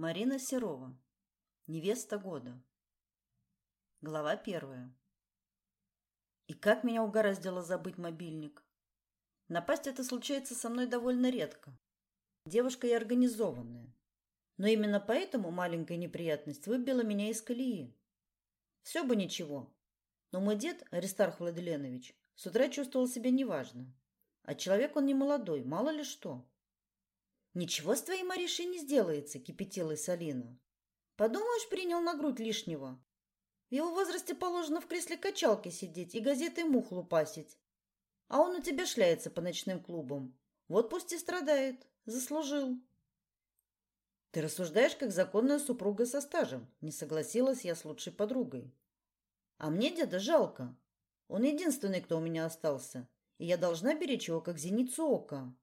Марина Серова. Невеста года. Глава первая. И как меня угораздило забыть мобильник. Напасть это случается со мной довольно редко. Девушка я организованная. Но именно поэтому маленькая неприятность выбила меня из колеи. Все бы ничего. Но мой дед, Аристарх Владиленович, с утра чувствовал себя неважно. А человек он не молодой, мало ли что. «Ничего с твоей Маришей не сделается», — кипятилась Алина. «Подумаешь, принял на грудь лишнего. В его возрасте положено в кресле качалки сидеть и газетой мух лупасить. А он у тебя шляется по ночным клубам. Вот пусть и страдает. Заслужил». «Ты рассуждаешь, как законная супруга со стажем», — не согласилась я с лучшей подругой. «А мне деда жалко. Он единственный, кто у меня остался, и я должна беречь его, как зеницу ока».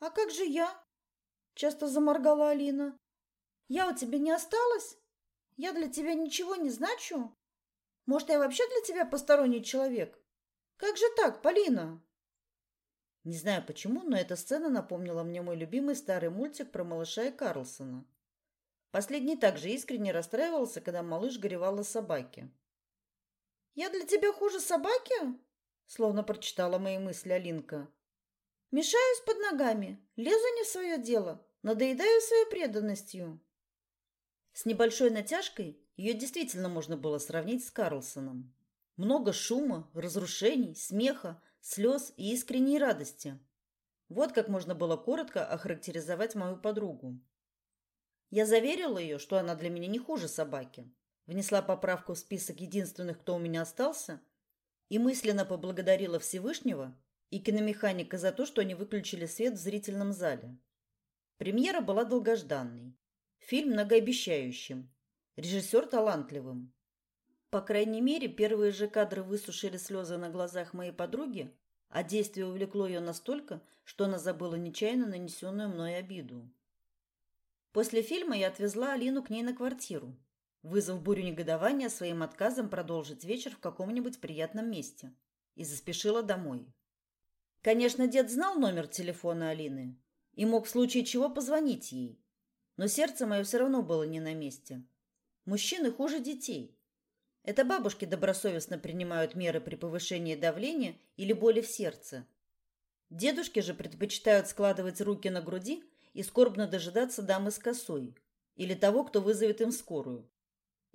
«А как же я?» Часто заморгала Алина. Я у тебя не осталась? Я для тебя ничего не значу? Может, я вообще для тебя посторонний человек? Как же так, Полина? Не знаю почему, но эта сцена напомнила мне мой любимый старый мультик про малыша и Карлсона. Последний также искренне расстраивался, когда малыш горевал о собаке. «Я для тебя хуже собаки?» Словно прочитала мои мысли Алинка. «Мешаюсь под ногами, лезу не в свое дело, Надоедаю своей преданностью. С небольшой натяжкой ее действительно можно было сравнить с Карлсоном. Много шума, разрушений, смеха, слез и искренней радости. Вот как можно было коротко охарактеризовать мою подругу. Я заверила ее, что она для меня не хуже собаки. Внесла поправку в список единственных, кто у меня остался, и мысленно поблагодарила Всевышнего и киномеханика за то, что они выключили свет в зрительном зале. Премьера была долгожданной. Фильм многообещающим. Режиссер талантливым. По крайней мере, первые же кадры высушили слезы на глазах моей подруги, а действие увлекло ее настолько, что она забыла нечаянно нанесенную мной обиду. После фильма я отвезла Алину к ней на квартиру, вызвав бурю негодования своим отказом продолжить вечер в каком-нибудь приятном месте, и заспешила домой. Конечно, дед знал номер телефона Алины, и мог в случае чего позвонить ей. Но сердце мое все равно было не на месте. Мужчины хуже детей. Это бабушки добросовестно принимают меры при повышении давления или боли в сердце. Дедушки же предпочитают складывать руки на груди и скорбно дожидаться дамы с косой или того, кто вызовет им скорую.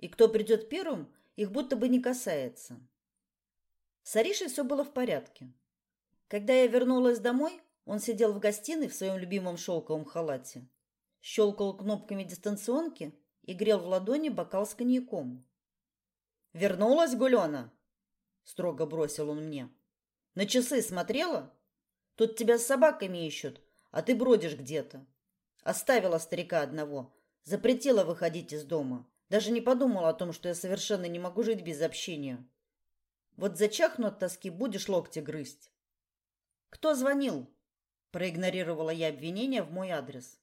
И кто придет первым, их будто бы не касается. С Аришей все было в порядке. Когда я вернулась домой, он сидел в гостиной в своем любимом шелковом халате, щелкал кнопками дистанционки и грел в ладони бокал с коньяком. «Вернулась Гулена?» — строго бросил он мне. «На часы смотрела? Тут тебя с собаками ищут, а ты бродишь где-то. Оставила старика одного, запретила выходить из дома. Даже не подумала о том, что я совершенно не могу жить без общения. Вот зачахну от тоски, будешь локти грызть». «Кто звонил?» Проигнорировала я обвинения в мой адрес.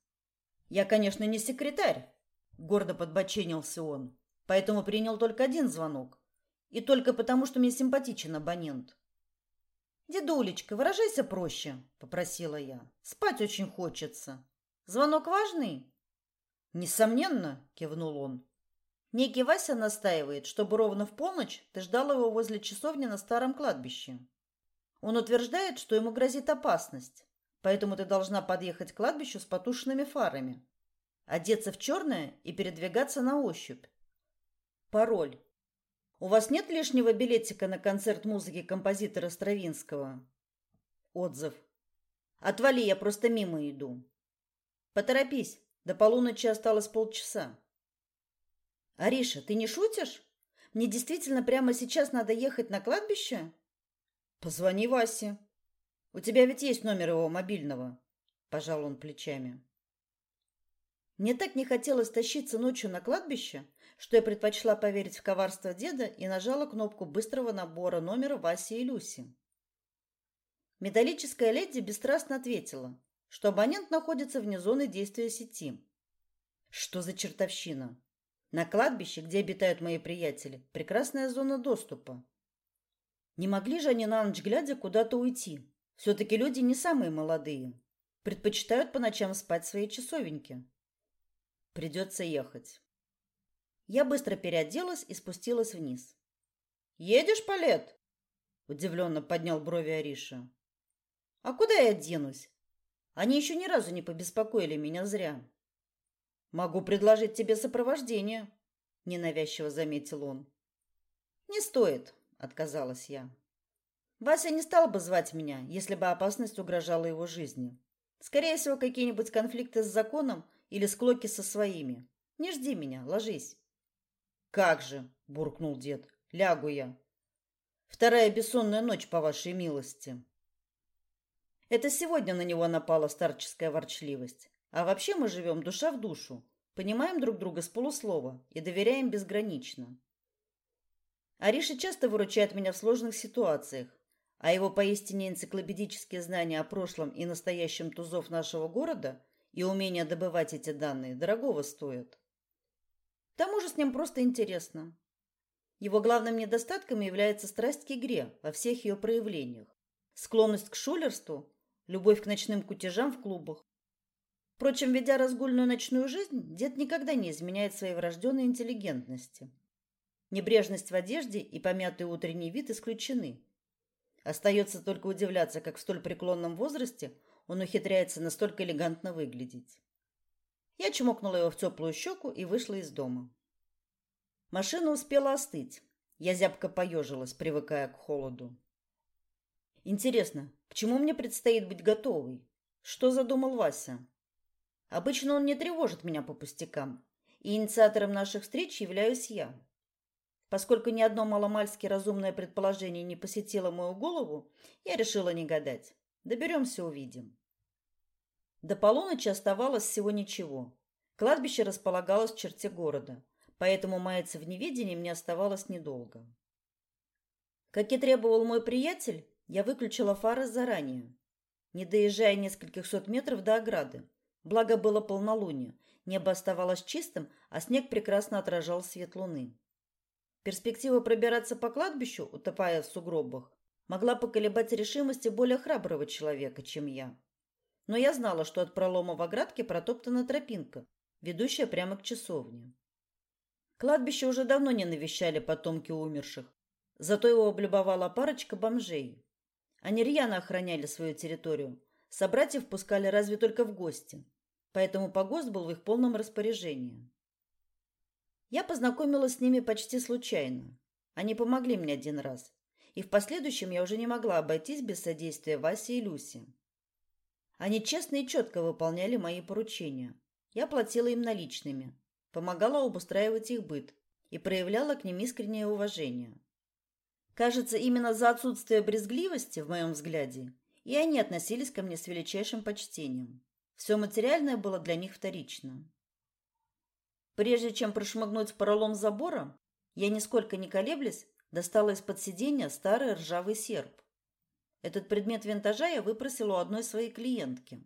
«Я, конечно, не секретарь», — гордо подбоченился он, «поэтому принял только один звонок. И только потому, что мне симпатичен абонент». «Дедулечка, выражайся проще», — попросила я. «Спать очень хочется. Звонок важный?» «Несомненно», — кивнул он. Некий Вася настаивает, чтобы ровно в полночь ты ждал его возле часовни на старом кладбище. Он утверждает, что ему грозит опасность, поэтому ты должна подъехать к кладбищу с потушенными фарами, одеться в черное и передвигаться на ощупь. Пароль. У вас нет лишнего билетика на концерт музыки композитора Стравинского? Отзыв. Отвали, я просто мимо иду. Поторопись, до полуночи осталось полчаса. Ариша, ты не шутишь? Мне действительно прямо сейчас надо ехать на кладбище? Позвони Васе. У тебя ведь есть номер его мобильного, пожал он плечами. Мне так не хотелось тащиться ночью на кладбище, что я предпочла поверить в коварство деда и нажала кнопку быстрого набора номера Васи и Люси. Металлическая леди бесстрастно ответила, что абонент находится вне зоны действия сети. Что за чертовщина? На кладбище, где обитают мои приятели, прекрасная зона доступа. Не могли же они на ночь глядя куда-то уйти? Все-таки люди не самые молодые. Предпочитают по ночам спать в своей часовеньке. Придется ехать. Я быстро переоделась и спустилась вниз. «Едешь, Палет?» – удивленно поднял брови Ариша. «А куда я денусь? Они еще ни разу не побеспокоили меня зря». «Могу предложить тебе сопровождение», – ненавязчиво заметил он. «Не стоит», – отказалась я. Вася не стал бы звать меня, если бы опасность угрожала его жизни. Скорее всего, какие-нибудь конфликты с законом или склоки со своими. Не жди меня, ложись. Как же, буркнул дед. Лягу я. Вторая бессонная ночь по вашей милости. Это сегодня на него напала старческая ворчливость. А вообще мы живем душа в душу, понимаем друг друга с полуслова и доверяем безгранично. Ариша часто выручает меня в сложных ситуациях, а его поистине энциклопедические знания о прошлом и настоящем тузов нашего города и умение добывать эти данные дорогого стоят. К тому же с ним просто интересно. Его главным недостатком является страсть к игре во всех ее проявлениях, склонность к шулерству, любовь к ночным кутежам в клубах. Впрочем, ведя разгульную ночную жизнь, дед никогда не изменяет своей врожденной интеллигентности. Небрежность в одежде и помятый утренний вид исключены – Остается только удивляться, как в столь преклонном возрасте он ухитряется настолько элегантно выглядеть. Я чмокнула его в теплую щеку и вышла из дома. Машина успела остыть. Я зябко поежилась, привыкая к холоду. Интересно, к чему мне предстоит быть готовой? Что задумал Вася? Обычно он не тревожит меня по пустякам, и инициатором наших встреч являюсь я. Поскольку ни одно маломальски разумное предположение не посетило мою голову, я решила не гадать. Доберемся, увидим. До полуночи оставалось всего ничего. Кладбище располагалось в черте города, поэтому маяться в неведении мне оставалось недолго. Как и требовал мой приятель, я выключила фары заранее, не доезжая нескольких сот метров до ограды. Благо было полнолуние, небо оставалось чистым, а снег прекрасно отражал свет луны. Перспектива пробираться по кладбищу, утопая в сугробах, могла поколебать решимости более храброго человека, чем я. Но я знала, что от пролома в оградке протоптана тропинка, ведущая прямо к часовне. Кладбище уже давно не навещали потомки умерших, зато его облюбовала парочка бомжей. Они рьяно охраняли свою территорию, собратьев пускали разве только в гости, поэтому погост был в их полном распоряжении. Я познакомилась с ними почти случайно. Они помогли мне один раз, и в последующем я уже не могла обойтись без содействия Васи и Люси. Они честно и четко выполняли мои поручения. Я платила им наличными, помогала обустраивать их быт и проявляла к ним искреннее уважение. Кажется, именно за отсутствие брезгливости в моем взгляде и они относились ко мне с величайшим почтением. Все материальное было для них вторично. Прежде чем прошмыгнуть в пролом забора, я, нисколько не колеблясь, достала из-под сиденья старый ржавый серп. Этот предмет винтажа я выпросила у одной своей клиентки.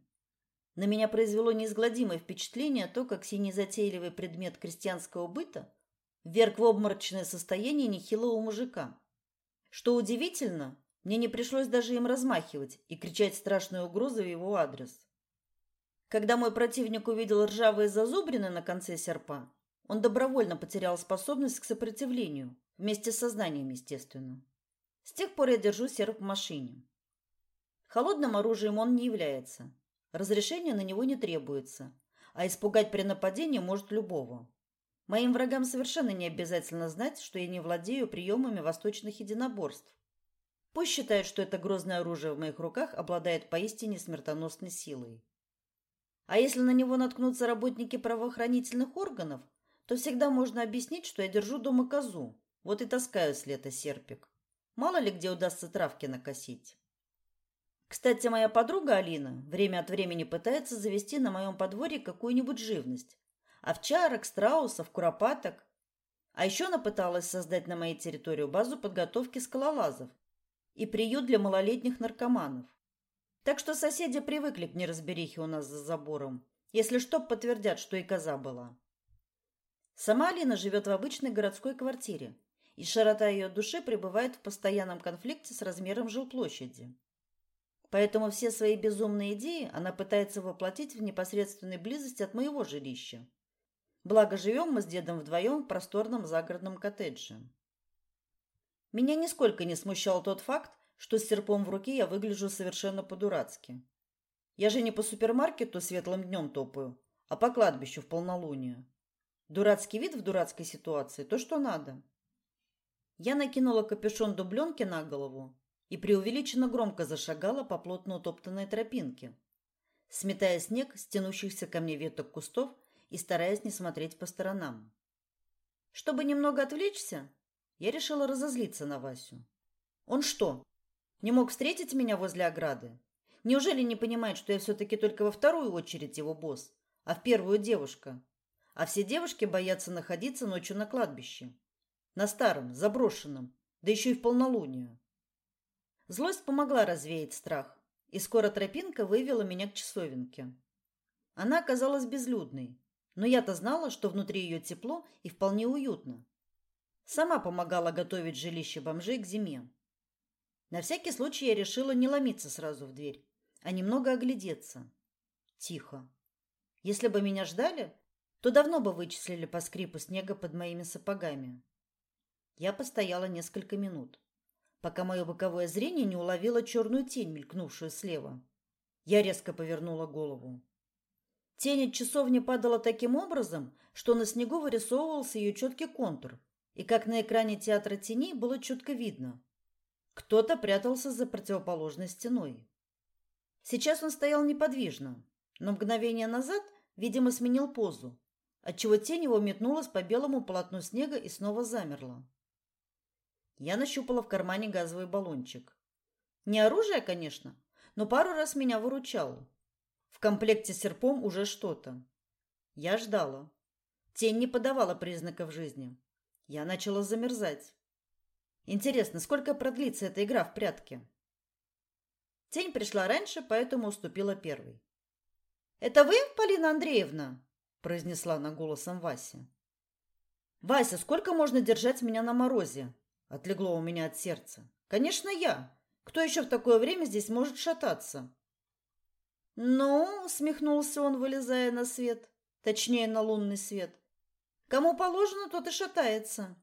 На меня произвело неизгладимое впечатление то, как синий затейливый предмет крестьянского быта вверг в обморочное состояние нехилого мужика. Что удивительно, мне не пришлось даже им размахивать и кричать страшные угрозы в его адрес. Когда мой противник увидел ржавые зазубрины на конце серпа, он добровольно потерял способность к сопротивлению, вместе с сознанием, естественно. С тех пор я держу серп в машине. Холодным оружием он не является. Разрешения на него не требуется, а испугать при нападении может любого. Моим врагам совершенно не обязательно знать, что я не владею приемами восточных единоборств. Пусть считают, что это грозное оружие в моих руках обладает поистине смертоносной силой. А если на него наткнутся работники правоохранительных органов, то всегда можно объяснить, что я держу дома козу. Вот и таскаю с лета серпик. Мало ли где удастся травки накосить. Кстати, моя подруга Алина время от времени пытается завести на моем подворье какую-нибудь живность. Овчарок, страусов, куропаток. А еще она пыталась создать на моей территории базу подготовки скалолазов и приют для малолетних наркоманов. Так что соседи привыкли к неразберихе у нас за забором. Если что, подтвердят, что и коза была. Сама Алина живет в обычной городской квартире, и широта ее души пребывает в постоянном конфликте с размером жилплощади. Поэтому все свои безумные идеи она пытается воплотить в непосредственной близости от моего жилища. Благо, живем мы с дедом вдвоем в просторном загородном коттедже. Меня нисколько не смущал тот факт, что с серпом в руке я выгляжу совершенно по-дурацки. Я же не по супермаркету светлым днем топаю, а по кладбищу в полнолуние. Дурацкий вид в дурацкой ситуации – то, что надо. Я накинула капюшон дубленки на голову и преувеличенно громко зашагала по плотно утоптанной тропинке, сметая снег с тянущихся ко мне веток кустов и стараясь не смотреть по сторонам. Чтобы немного отвлечься, я решила разозлиться на Васю. Он что, не мог встретить меня возле ограды? Неужели не понимает, что я все-таки только во вторую очередь его босс, а в первую девушка? А все девушки боятся находиться ночью на кладбище. На старом, заброшенном, да еще и в полнолуние. Злость помогла развеять страх, и скоро тропинка вывела меня к часовенке. Она оказалась безлюдной, но я-то знала, что внутри ее тепло и вполне уютно. Сама помогала готовить жилище бомжей к зиме. На всякий случай я решила не ломиться сразу в дверь, а немного оглядеться. Тихо. Если бы меня ждали, то давно бы вычислили по скрипу снега под моими сапогами. Я постояла несколько минут, пока мое боковое зрение не уловило черную тень, мелькнувшую слева. Я резко повернула голову. Тень от часовни падала таким образом, что на снегу вырисовывался ее четкий контур, и как на экране театра теней было четко видно. Кто-то прятался за противоположной стеной. Сейчас он стоял неподвижно, но мгновение назад, видимо, сменил позу, отчего тень его метнулась по белому полотну снега и снова замерла. Я нащупала в кармане газовый баллончик. Не оружие, конечно, но пару раз меня выручал. В комплекте с серпом уже что-то. Я ждала. Тень не подавала признаков жизни. Я начала замерзать. Интересно, сколько продлится эта игра в прятки? Тень пришла раньше, поэтому уступила первой. «Это вы, Полина Андреевна?» – произнесла она голосом Васи. «Вася, сколько можно держать меня на морозе?» – отлегло у меня от сердца. «Конечно, я. Кто еще в такое время здесь может шататься?» «Ну», – усмехнулся он, вылезая на свет, точнее, на лунный свет, Кому положено, тот и шатается.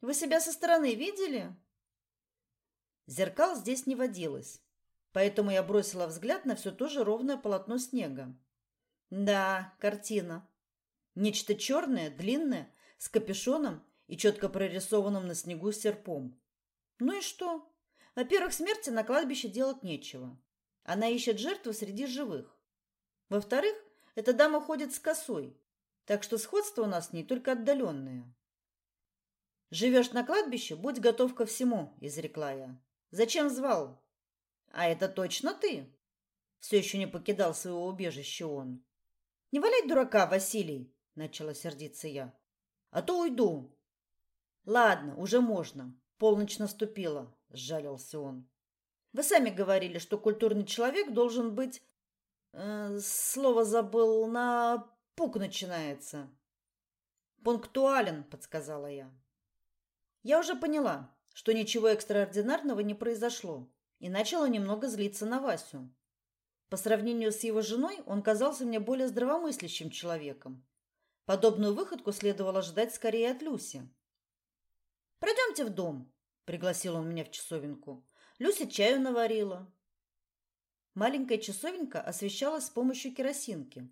Вы себя со стороны видели? Зеркал здесь не водилось, поэтому я бросила взгляд на все то же ровное полотно снега. Да, картина. Нечто черное, длинное, с капюшоном и четко прорисованным на снегу серпом. Ну и что? Во-первых, смерти на кладбище делать нечего. Она ищет жертву среди живых. Во-вторых, эта дама ходит с косой, так что сходство у нас с ней только отдаленное. «Живешь на кладбище, будь готов ко всему», — изрекла я. «Зачем звал?» «А это точно ты?» Все еще не покидал своего убежища он. «Не валяй дурака, Василий!» — начала сердиться я. «А то уйду». «Ладно, уже можно. Полночь наступила», — сжалился он. «Вы сами говорили, что культурный человек должен быть...» э, Слово забыл на Пук начинается. Пунктуален, подсказала я. Я уже поняла, что ничего экстраординарного не произошло, и начала немного злиться на Васю. По сравнению с его женой, он казался мне более здравомыслящим человеком. Подобную выходку следовало ждать скорее от Люси. «Пройдемте в дом», — пригласил он меня в часовенку. Люся чаю наварила. Маленькая часовенка освещалась с помощью керосинки.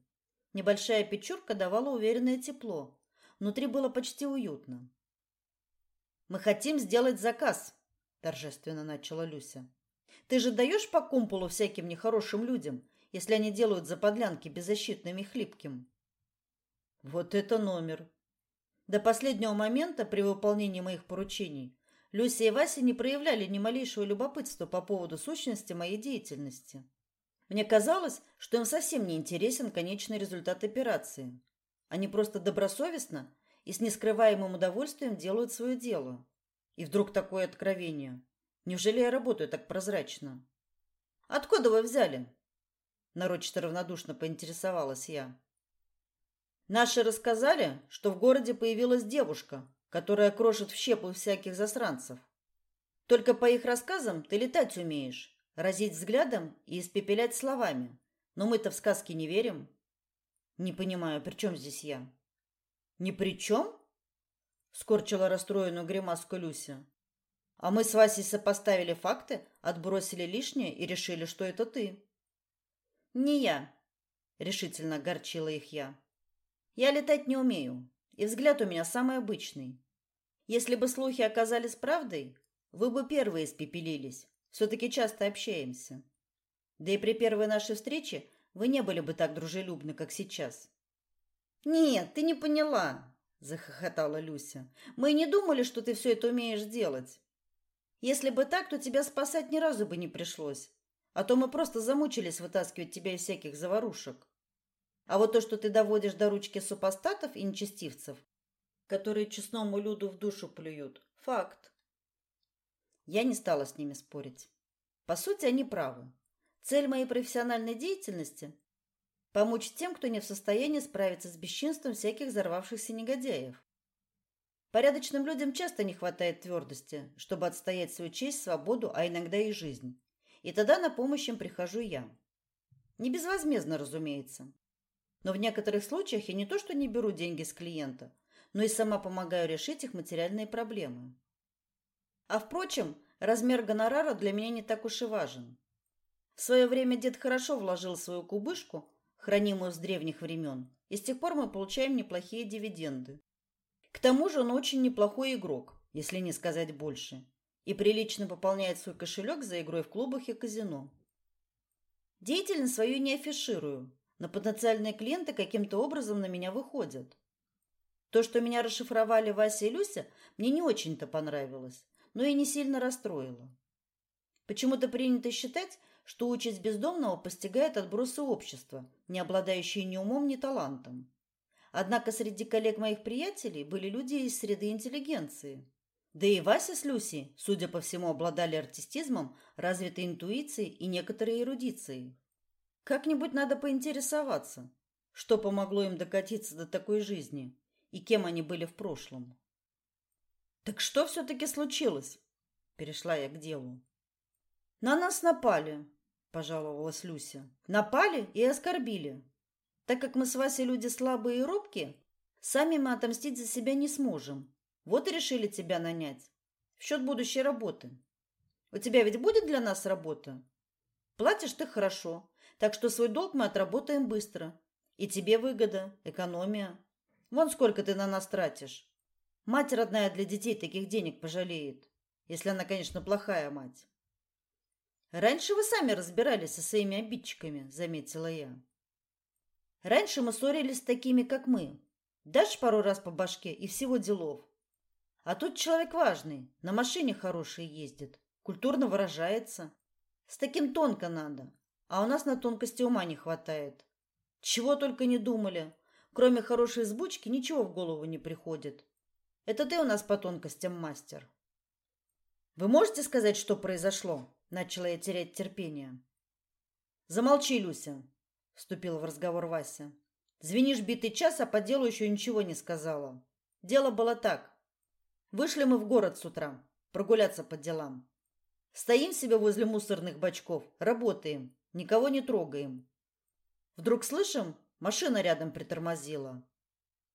Небольшая печурка давала уверенное тепло. Внутри было почти уютно. «Мы хотим сделать заказ», – торжественно начала Люся. «Ты же даешь по кумполу всяким нехорошим людям, если они делают заподлянки беззащитными и хлипким?» «Вот это номер!» До последнего момента при выполнении моих поручений Люся и Вася не проявляли ни малейшего любопытства по поводу сущности моей деятельности. Мне казалось, что им совсем не интересен конечный результат операции. Они просто добросовестно и с нескрываемым удовольствием делают свое дело. И вдруг такое откровение. Неужели я работаю так прозрачно? Откуда вы взяли? Нарочито равнодушно поинтересовалась я. Наши рассказали, что в городе появилась девушка, которая крошит в щепу всяких засранцев. Только по их рассказам ты летать умеешь, разить взглядом и испепелять словами. Но мы-то в сказки не верим. Не понимаю, при чем здесь я? «Ни при чем?» — скорчила расстроенную гримаску Люся. «А мы с Васей сопоставили факты, отбросили лишнее и решили, что это ты». «Не я», — решительно огорчила их я. «Я летать не умею, и взгляд у меня самый обычный. Если бы слухи оказались правдой, вы бы первые испепелились. Все-таки часто общаемся. Да и при первой нашей встрече вы не были бы так дружелюбны, как сейчас. Нет, ты не поняла, захохотала Люся. Мы не думали, что ты все это умеешь делать. Если бы так, то тебя спасать ни разу бы не пришлось. А то мы просто замучились вытаскивать тебя из всяких заварушек. А вот то, что ты доводишь до ручки супостатов и нечестивцев, которые честному люду в душу плюют, факт. Я не стала с ними спорить. По сути, они правы. Цель моей профессиональной деятельности – помочь тем, кто не в состоянии справиться с бесчинством всяких взорвавшихся негодяев. Порядочным людям часто не хватает твердости, чтобы отстоять свою честь, свободу, а иногда и жизнь. И тогда на помощь им прихожу я. Не безвозмездно, разумеется. Но в некоторых случаях я не то что не беру деньги с клиента, но и сама помогаю решить их материальные проблемы. А впрочем, размер гонорара для меня не так уж и важен. В свое время дед хорошо вложил свою кубышку, хранимую с древних времен, и с тех пор мы получаем неплохие дивиденды. К тому же он очень неплохой игрок, если не сказать больше, и прилично пополняет свой кошелек за игрой в клубах и казино. Деятельность свою не афиширую, но потенциальные клиенты каким-то образом на меня выходят. То, что меня расшифровали Вася и Люся, мне не очень-то понравилось, но и не сильно расстроило. Почему-то принято считать, что участь бездомного постигает отбросы общества, не обладающие ни умом, ни талантом. Однако среди коллег моих приятелей были люди из среды интеллигенции. Да и Вася с Люси, судя по всему, обладали артистизмом, развитой интуицией и некоторой эрудицией. Как-нибудь надо поинтересоваться, что помогло им докатиться до такой жизни и кем они были в прошлом. «Так что все-таки случилось?» Перешла я к делу. «На нас напали», – пожаловалась Люся. «Напали и оскорбили. Так как мы с Васей люди слабые и робкие, сами мы отомстить за себя не сможем. Вот и решили тебя нанять. В счет будущей работы. У тебя ведь будет для нас работа? Платишь ты хорошо, так что свой долг мы отработаем быстро. И тебе выгода, экономия. Вон сколько ты на нас тратишь. Мать родная для детей таких денег пожалеет, если она, конечно, плохая мать. Раньше вы сами разбирались со своими обидчиками, заметила я. Раньше мы ссорились с такими, как мы. Дашь пару раз по башке и всего делов. А тут человек важный, на машине хороший ездит, культурно выражается. С таким тонко надо, а у нас на тонкости ума не хватает. Чего только не думали. Кроме хорошей сбучки ничего в голову не приходит. Это ты у нас по тонкостям мастер. Вы можете сказать, что произошло? Начала я терять терпение. Замолчи, Люся, вступил в разговор Вася. Звенишь битый час, а по делу еще ничего не сказала. Дело было так. Вышли мы в город с утра, прогуляться по делам. Стоим себе возле мусорных бачков, работаем, никого не трогаем. Вдруг слышим, машина рядом притормозила.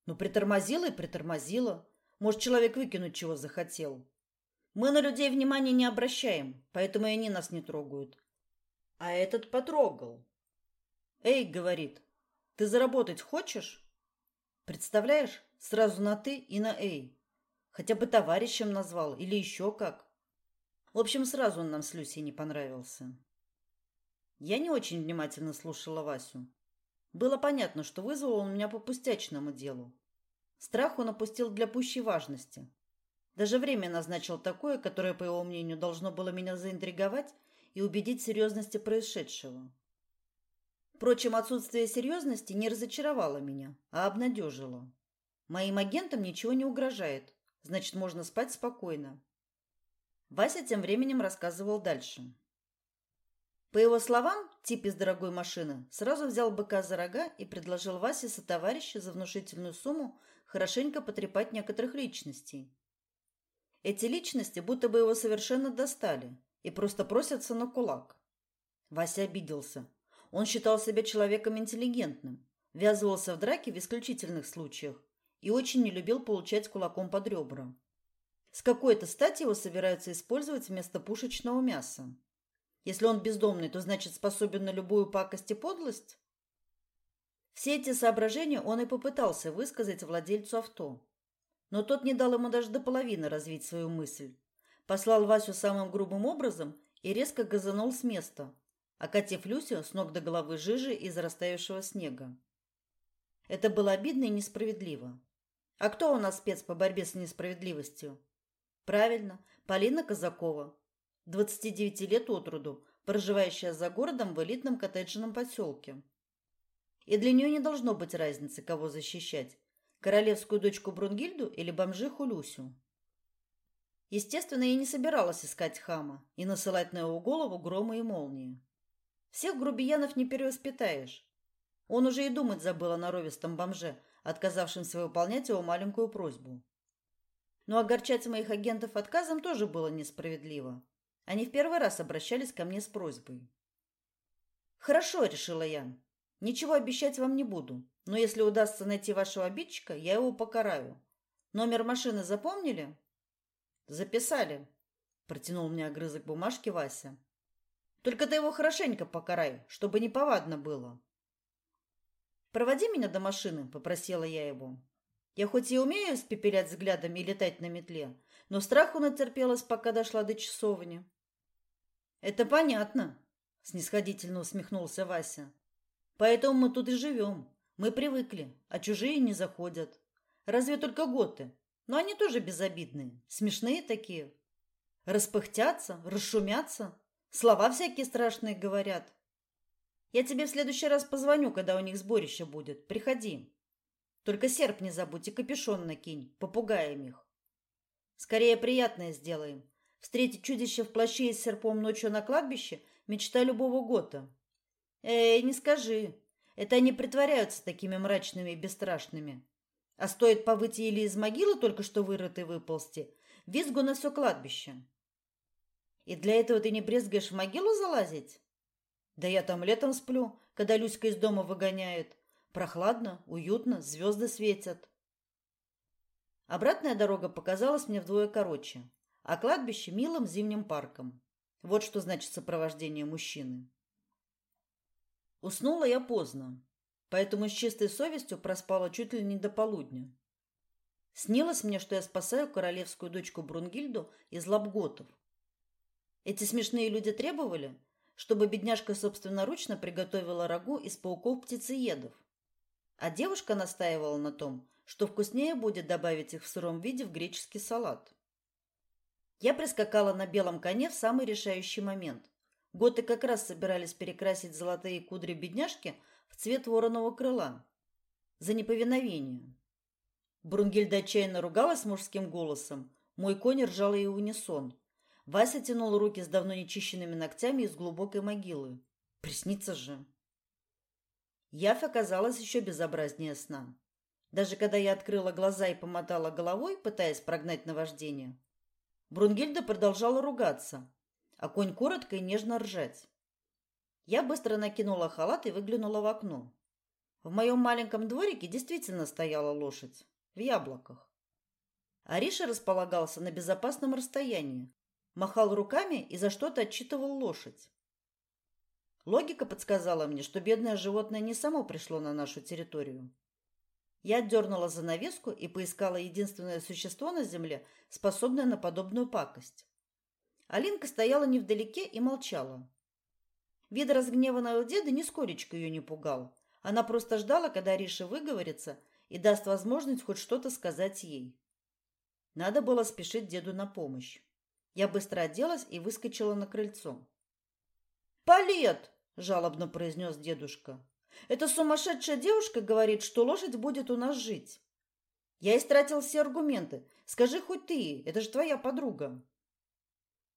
Ну, притормозила и притормозила. Может, человек выкинуть чего захотел. Мы на людей внимания не обращаем, поэтому и они нас не трогают. А этот потрогал. «Эй», — говорит, — «ты заработать хочешь?» Представляешь, сразу на «ты» и на «эй». Хотя бы товарищем назвал или еще как. В общем, сразу он нам с Люсей не понравился. Я не очень внимательно слушала Васю. Было понятно, что вызвал он меня по пустячному делу. Страх он опустил для пущей важности. Даже время назначил такое, которое, по его мнению, должно было меня заинтриговать и убедить в серьезности происшедшего. Впрочем, отсутствие серьезности не разочаровало меня, а обнадежило. Моим агентам ничего не угрожает, значит, можно спать спокойно. Вася тем временем рассказывал дальше. По его словам, тип из дорогой машины сразу взял быка за рога и предложил Васе сотоварища за внушительную сумму хорошенько потрепать некоторых личностей. Эти личности будто бы его совершенно достали и просто просятся на кулак. Вася обиделся. Он считал себя человеком интеллигентным, ввязывался в драки в исключительных случаях и очень не любил получать кулаком под ребра. С какой-то стати его собираются использовать вместо пушечного мяса? Если он бездомный, то значит способен на любую пакость и подлость? Все эти соображения он и попытался высказать владельцу авто. Но тот не дал ему даже до половины развить свою мысль. Послал Васю самым грубым образом и резко газанул с места, окатив Люсю с ног до головы жижи из растаявшего снега. Это было обидно и несправедливо. А кто у нас спец по борьбе с несправедливостью? Правильно, Полина Казакова, 29 лет от роду, проживающая за городом в элитном коттеджном поселке. И для нее не должно быть разницы, кого защищать – королевскую дочку Брунгильду или бомжиху Люсю. Естественно, я не собиралась искать хама и насылать на его голову громы и молнии. Всех грубиянов не перевоспитаешь. Он уже и думать забыл о норовистом бомже, отказавшемся выполнять его маленькую просьбу. Но огорчать моих агентов отказом тоже было несправедливо. Они в первый раз обращались ко мне с просьбой. «Хорошо», — решила я. «Ничего обещать вам не буду, но если удастся найти вашего обидчика, я его покараю. Номер машины запомнили?» «Записали», — протянул мне огрызок бумажки Вася. «Только ты его хорошенько покарай, чтобы не повадно было». «Проводи меня до машины», — попросила я его. Я хоть и умею спепелять взглядом и летать на метле, но страху натерпелась, пока дошла до часовни. «Это понятно», — снисходительно усмехнулся Вася. «Поэтому мы тут и живем. Мы привыкли, а чужие не заходят. Разве только готы. Но они тоже безобидные, смешные такие. Распыхтятся, расшумятся, слова всякие страшные говорят. Я тебе в следующий раз позвоню, когда у них сборище будет. Приходи. Только серп не забудь и капюшон накинь, попугаем их. Скорее приятное сделаем. Встретить чудище в плаще и с серпом ночью на кладбище – мечта любого гота. Эй, не скажи. Это они притворяются такими мрачными и бесстрашными. А стоит повыйти или из могилы только что вырытой выползти, визгу на все кладбище. И для этого ты не брезгаешь в могилу залазить? Да я там летом сплю, когда Люська из дома выгоняет. Прохладно, уютно, звезды светят. Обратная дорога показалась мне вдвое короче, а кладбище милым зимним парком. Вот что значит сопровождение мужчины. Уснула я поздно, поэтому с чистой совестью проспала чуть ли не до полудня. Снилось мне, что я спасаю королевскую дочку Брунгильду из лапготов. Эти смешные люди требовали, чтобы бедняжка собственноручно приготовила рагу из пауков-птицеедов. А девушка настаивала на том, что вкуснее будет добавить их в сыром виде в греческий салат. Я прискакала на белом коне в самый решающий момент. Готы как раз собирались перекрасить золотые кудри бедняжки в цвет вороного крыла. За неповиновение. Брунгильда отчаянно ругалась мужским голосом. Мой конь ржал и унисон. Вася тянул руки с давно нечищенными ногтями из глубокой могилы. Приснится же. Явь оказалась еще безобразнее сна. Даже когда я открыла глаза и помотала головой, пытаясь прогнать наваждение, Брунгильда продолжала ругаться, а конь коротко и нежно ржать. Я быстро накинула халат и выглянула в окно. В моем маленьком дворике действительно стояла лошадь. В яблоках. Ариша располагался на безопасном расстоянии, махал руками и за что-то отчитывал лошадь. Логика подсказала мне, что бедное животное не само пришло на нашу территорию. Я отдернула занавеску и поискала единственное существо на земле, способное на подобную пакость. Алинка стояла невдалеке и молчала. Вид разгневанного деда нискоречко ее не пугал. Она просто ждала, когда Ариша выговорится и даст возможность хоть что-то сказать ей. Надо было спешить деду на помощь. Я быстро оделась и выскочила на крыльцо. «Палет!» – жалобно произнес дедушка. «Эта сумасшедшая девушка говорит, что лошадь будет у нас жить. Я истратил все аргументы. Скажи хоть ты, это же твоя подруга».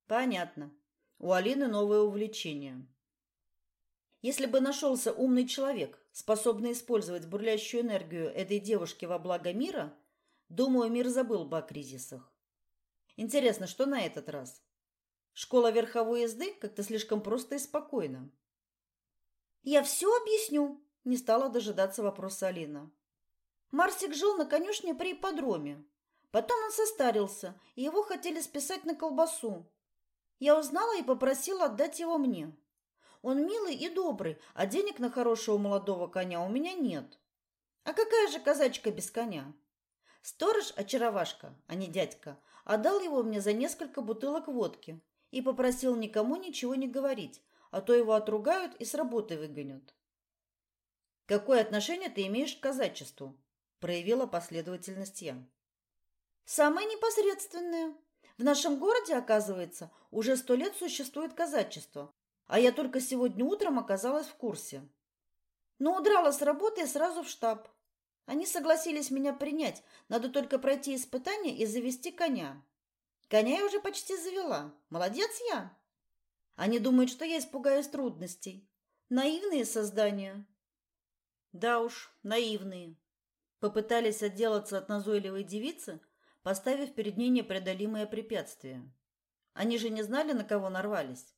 «Понятно. У Алины новое увлечение». Если бы нашелся умный человек, способный использовать бурлящую энергию этой девушки во благо мира, думаю, мир забыл бы о кризисах. Интересно, что на этот раз? Школа верховой езды как-то слишком просто и спокойно. «Я все объясню», – не стала дожидаться вопроса Алина. Марсик жил на конюшне при ипподроме. Потом он состарился, и его хотели списать на колбасу. Я узнала и попросила отдать его мне. Он милый и добрый, а денег на хорошего молодого коня у меня нет. А какая же казачка без коня? Сторож, очаровашка, а не дядька, отдал его мне за несколько бутылок водки и попросил никому ничего не говорить, а то его отругают и с работы выгонят. «Какое отношение ты имеешь к казачеству?» – проявила последовательность я. «Самое непосредственное. В нашем городе, оказывается, уже сто лет существует казачество, а я только сегодня утром оказалась в курсе. Но удрала с работы и сразу в штаб. Они согласились меня принять, надо только пройти испытание и завести коня. Коня я уже почти завела. Молодец я!» Они думают, что я испугаюсь трудностей. Наивные создания. Да уж, наивные. Попытались отделаться от назойливой девицы, поставив перед ней непреодолимое препятствие. Они же не знали, на кого нарвались.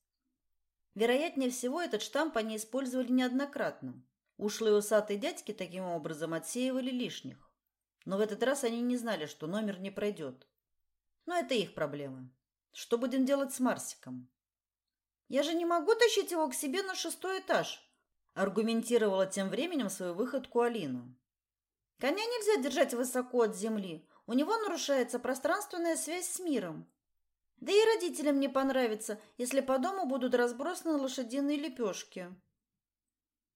Вероятнее всего, этот штамп они использовали неоднократно. Ушлые усатые дядьки таким образом отсеивали лишних. Но в этот раз они не знали, что номер не пройдет. Но это их проблемы. Что будем делать с Марсиком? Я же не могу тащить его к себе на шестой этаж, аргументировала тем временем свою выходку Алина. Коня нельзя держать высоко от земли. У него нарушается пространственная связь с миром. Да и родителям не понравится, если по дому будут разбросаны лошадиные лепешки.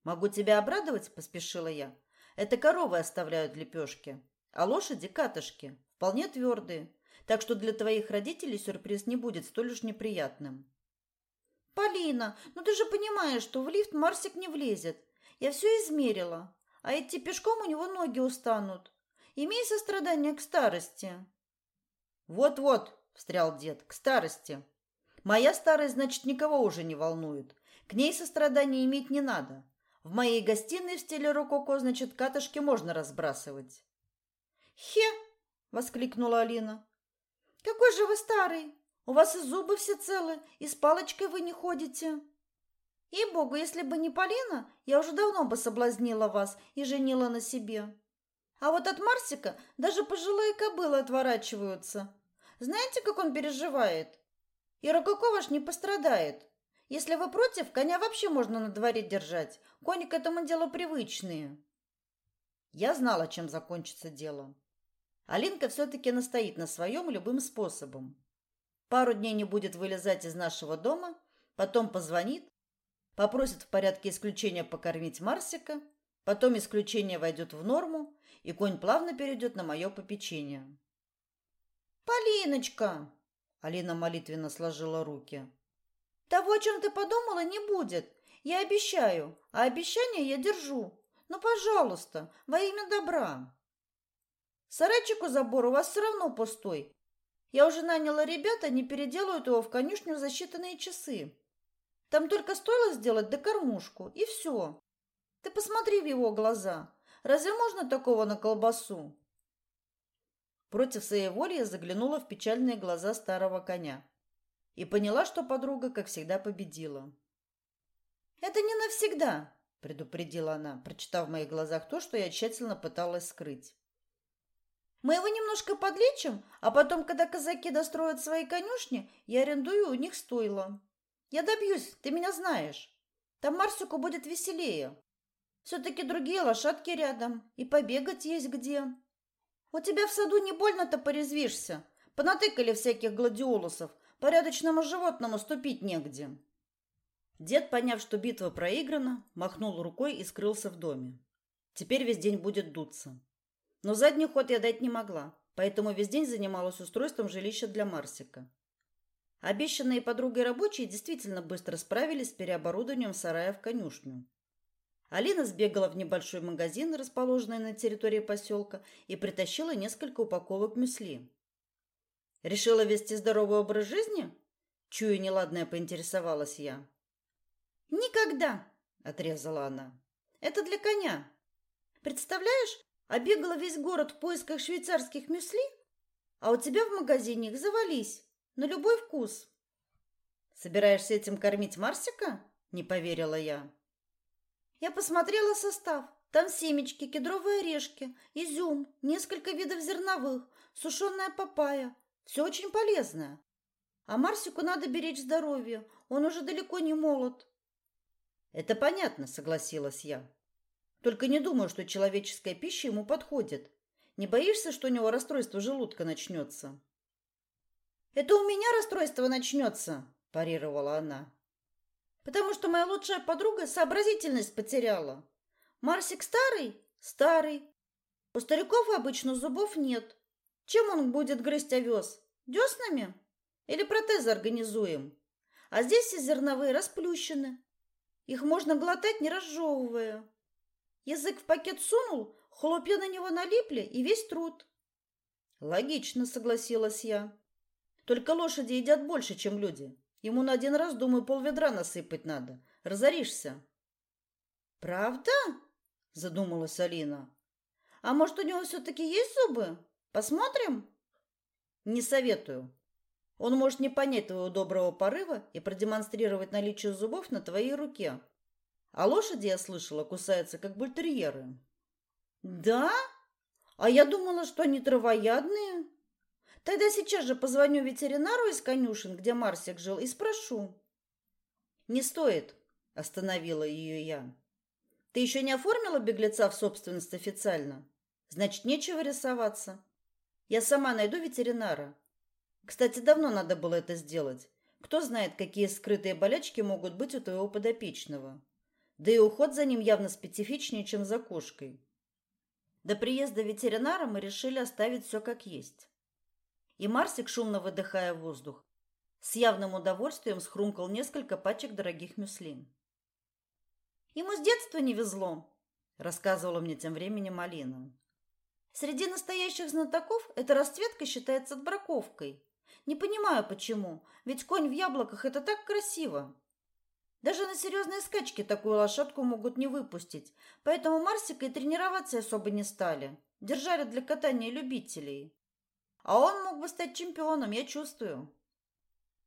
«Могу тебя обрадовать?» – поспешила я. «Это коровы оставляют лепешки, а лошади – катышки, вполне твердые, так что для твоих родителей сюрприз не будет столь уж неприятным». «Полина, ну ты же понимаешь, что в лифт Марсик не влезет. Я все измерила. А идти пешком у него ноги устанут. Имей сострадание к старости». «Вот-вот», — встрял дед, — «к старости. Моя старость, значит, никого уже не волнует. К ней сострадания иметь не надо. В моей гостиной в стиле рококо, значит, катышки можно разбрасывать». «Хе!» — воскликнула Алина. «Какой же вы старый! У вас и зубы все целы, и с палочкой вы не ходите. И богу, если бы не Полина, я уже давно бы соблазнила вас и женила на себе. А вот от Марсика даже пожилые кобылы отворачиваются. Знаете, как он переживает? И Рококо не пострадает. Если вы против, коня вообще можно на дворе держать. Кони к этому делу привычные. Я знала, чем закончится дело. Алинка все-таки настоит на своем любым способом. Пару дней не будет вылезать из нашего дома, потом позвонит, попросит в порядке исключения покормить Марсика, потом исключение войдет в норму, и конь плавно перейдет на мое попечение. «Полиночка!» — Алина молитвенно сложила руки. «Того, о чем ты подумала, не будет. Я обещаю, а обещание я держу. Ну, пожалуйста, во имя добра. Сарайчик у забора у вас все равно пустой, я уже наняла ребят, они переделают его в конюшню за считанные часы. Там только стоило сделать да кормушку, и все. Ты посмотри в его глаза. Разве можно такого на колбасу? Против своей воли я заглянула в печальные глаза старого коня и поняла, что подруга, как всегда, победила. «Это не навсегда», — предупредила она, прочитав в моих глазах то, что я тщательно пыталась скрыть. Мы его немножко подлечим, а потом, когда казаки достроят свои конюшни, я арендую у них стойло. Я добьюсь, ты меня знаешь. Там Марсику будет веселее. Все-таки другие лошадки рядом, и побегать есть где. У тебя в саду не больно-то порезвишься. Понатыкали всяких гладиолусов, порядочному животному ступить негде. Дед, поняв, что битва проиграна, махнул рукой и скрылся в доме. Теперь весь день будет дуться. Но задний ход я дать не могла, поэтому весь день занималась устройством жилища для Марсика. Обещанные подругой рабочие действительно быстро справились с переоборудованием сарая в конюшню. Алина сбегала в небольшой магазин, расположенный на территории поселка, и притащила несколько упаковок мюсли. «Решила вести здоровый образ жизни?» Чуя неладное, поинтересовалась я. «Никогда!» – отрезала она. «Это для коня. Представляешь, Обегала весь город в поисках швейцарских мюсли, а у тебя в магазине их завались, на любой вкус. Собираешься этим кормить Марсика? Не поверила я. Я посмотрела состав. Там семечки, кедровые орешки, изюм, несколько видов зерновых, сушеная папайя. Все очень полезное. А Марсику надо беречь здоровье. Он уже далеко не молод. Это понятно, согласилась я. Только не думаю, что человеческая пища ему подходит. Не боишься, что у него расстройство желудка начнется? Это у меня расстройство начнется, парировала она. Потому что моя лучшая подруга сообразительность потеряла. Марсик старый? Старый. У стариков обычно зубов нет. Чем он будет грызть овес? Деснами? Или протезы организуем? А здесь все зерновые расплющены. Их можно глотать, не разжевывая. Язык в пакет сунул, хлопья на него налипли и весь труд. Логично, согласилась я. Только лошади едят больше, чем люди. Ему на один раз, думаю, полведра насыпать надо. Разоришься. Правда? Задумалась Алина. А может, у него все-таки есть зубы? Посмотрим? Не советую. Он может не понять твоего доброго порыва и продемонстрировать наличие зубов на твоей руке. А лошади, я слышала, кусаются, как бультерьеры. Да? А я думала, что они травоядные. Тогда сейчас же позвоню ветеринару из конюшен, где Марсик жил, и спрошу. Не стоит, остановила ее я. Ты еще не оформила беглеца в собственность официально? Значит, нечего рисоваться. Я сама найду ветеринара. Кстати, давно надо было это сделать. Кто знает, какие скрытые болячки могут быть у твоего подопечного. Да и уход за ним явно специфичнее, чем за кошкой. До приезда ветеринара мы решили оставить все как есть. И Марсик, шумно выдыхая воздух, с явным удовольствием схрумкал несколько пачек дорогих мюсли. «Ему с детства не везло», — рассказывала мне тем временем Алина. «Среди настоящих знатоков эта расцветка считается отбраковкой. Не понимаю, почему, ведь конь в яблоках – это так красиво. Даже на серьезные скачки такую лошадку могут не выпустить, поэтому Марсика и тренироваться особо не стали. Держали для катания любителей. А он мог бы стать чемпионом, я чувствую.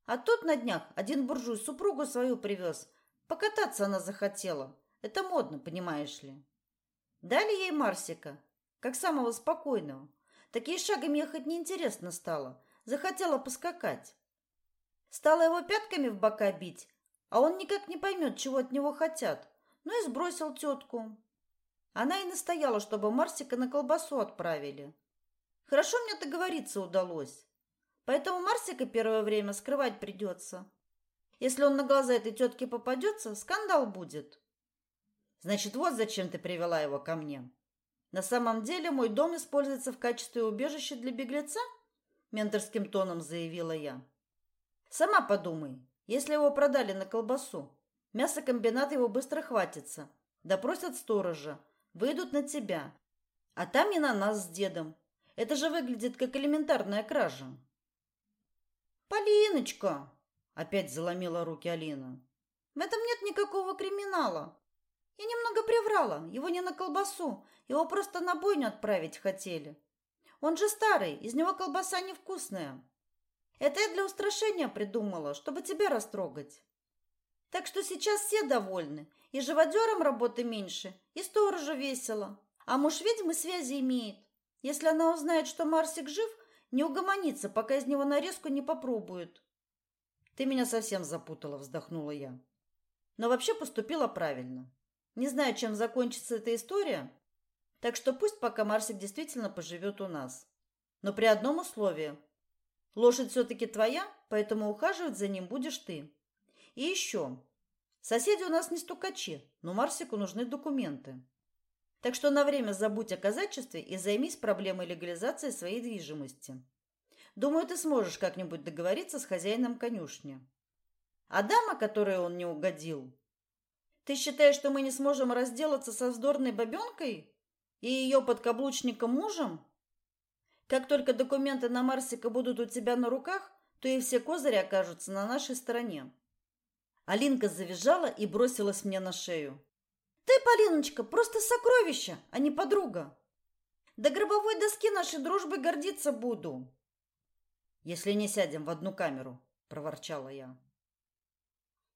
А тут на днях один буржуй супругу свою привез. Покататься она захотела. Это модно, понимаешь ли. Дали ей Марсика, как самого спокойного. Такие шагами ехать неинтересно стало захотела поскакать. Стала его пятками в бока бить, а он никак не поймет, чего от него хотят. Ну и сбросил тетку. Она и настояла, чтобы Марсика на колбасу отправили. Хорошо мне договориться удалось. Поэтому Марсика первое время скрывать придется. Если он на глаза этой тетки попадется, скандал будет. Значит, вот зачем ты привела его ко мне. На самом деле мой дом используется в качестве убежища для беглеца? менторским тоном заявила я. Сама подумай, если его продали на колбасу, мясокомбинат его быстро хватится. Допросят сторожа, выйдут на тебя. А там и на нас с дедом. Это же выглядит как элементарная кража. Полиночка, опять заломила руки Алина. В этом нет никакого криминала. Я немного приврала. Его не на колбасу, его просто на бойню отправить хотели. Он же старый, из него колбаса невкусная. Это я для устрашения придумала, чтобы тебя растрогать. Так что сейчас все довольны. И живодерам работы меньше, и сторожу весело. А муж ведьмы связи имеет. Если она узнает, что Марсик жив, не угомонится, пока из него нарезку не попробует. Ты меня совсем запутала, вздохнула я. Но вообще поступила правильно. Не знаю, чем закончится эта история, так что пусть пока Марсик действительно поживет у нас. Но при одном условии. Лошадь все-таки твоя, поэтому ухаживать за ним будешь ты. И еще. Соседи у нас не стукачи, но Марсику нужны документы. Так что на время забудь о казачестве и займись проблемой легализации своей движимости. Думаю, ты сможешь как-нибудь договориться с хозяином конюшни. А дама, которой он не угодил... Ты считаешь, что мы не сможем разделаться со вздорной бабенкой? И ее подкаблучником мужем? Как только документы на Марсика будут у тебя на руках, то и все козыри окажутся на нашей стороне. Алинка завизжала и бросилась мне на шею. Ты, Полиночка, просто сокровище, а не подруга. До гробовой доски нашей дружбы гордиться буду. Если не сядем в одну камеру, проворчала я.